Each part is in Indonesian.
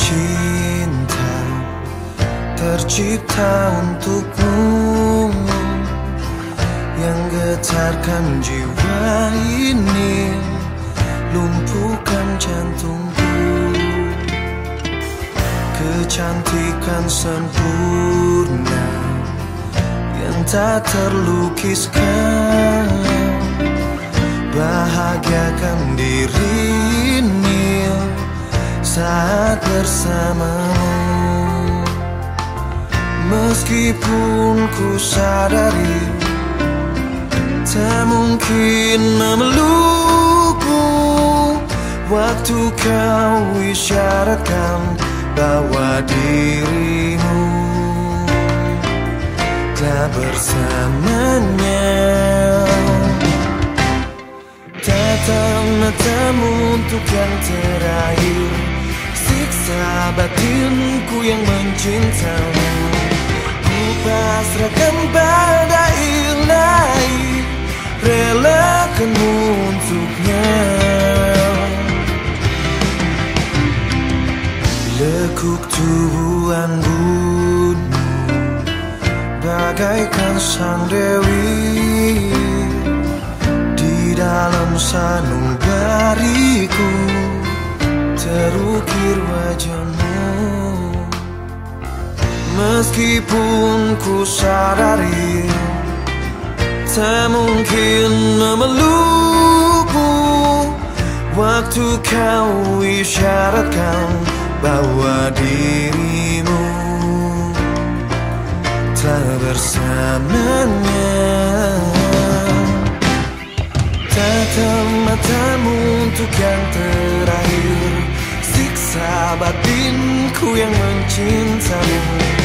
cinta tercipta untukmu yang getarkan jiwa ini lumpuhkan jantungku. Kecantikan sempurna yang tak terlukiskan. Bersamamu Meskipun ku sadari Tak mungkin memelukmu. Waktu kau isyaratkan Bahwa dirimu Telah bersamanya. Tatap matamu untuk yang terakhir Siksa batinku yang mencintamu pasrahkan pada ilahi Relakanmu untuknya. Lekuk tubuh anggunmu Bagaikan sang dewi Di dalam sanubariku Meskipun ku sadari Tak mungkin memelukmu. Waktu kau isyaratkan Bahwa dirimu Telah bersamanya. Tatap matamu untuk yang terakhir. Siksa batinku yang mencintamu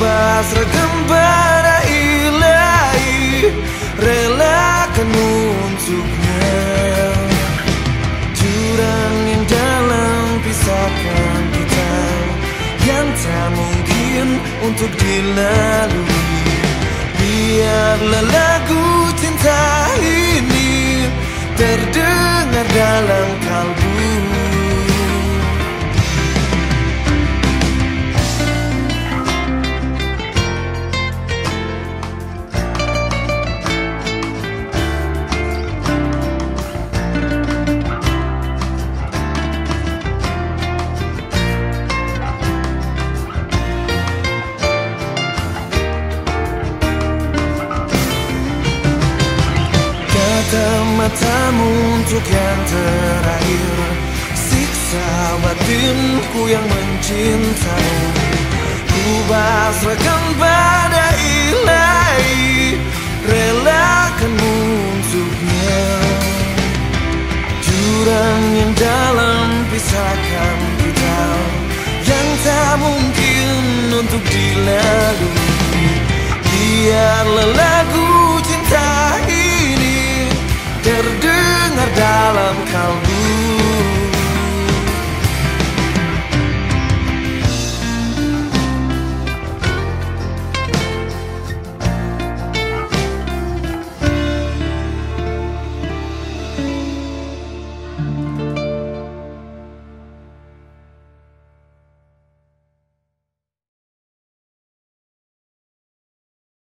pasrahkan pada ilahi Relakanmu untuknya. Jurang yang dalam pisahkan kita Yang tak mungkin untuk dilalui. Biarlah lagu Cintamu untuk yang terakhir Siksa batinku yang mencintai Ku pasrahkan pada ilahi Relakanmu untuknya Jurang yang dalam pisahkan kita Yang tak mungkin untuk dilihat.